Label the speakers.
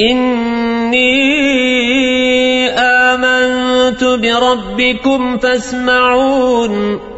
Speaker 1: إني آمنت بربكم فاسمعون.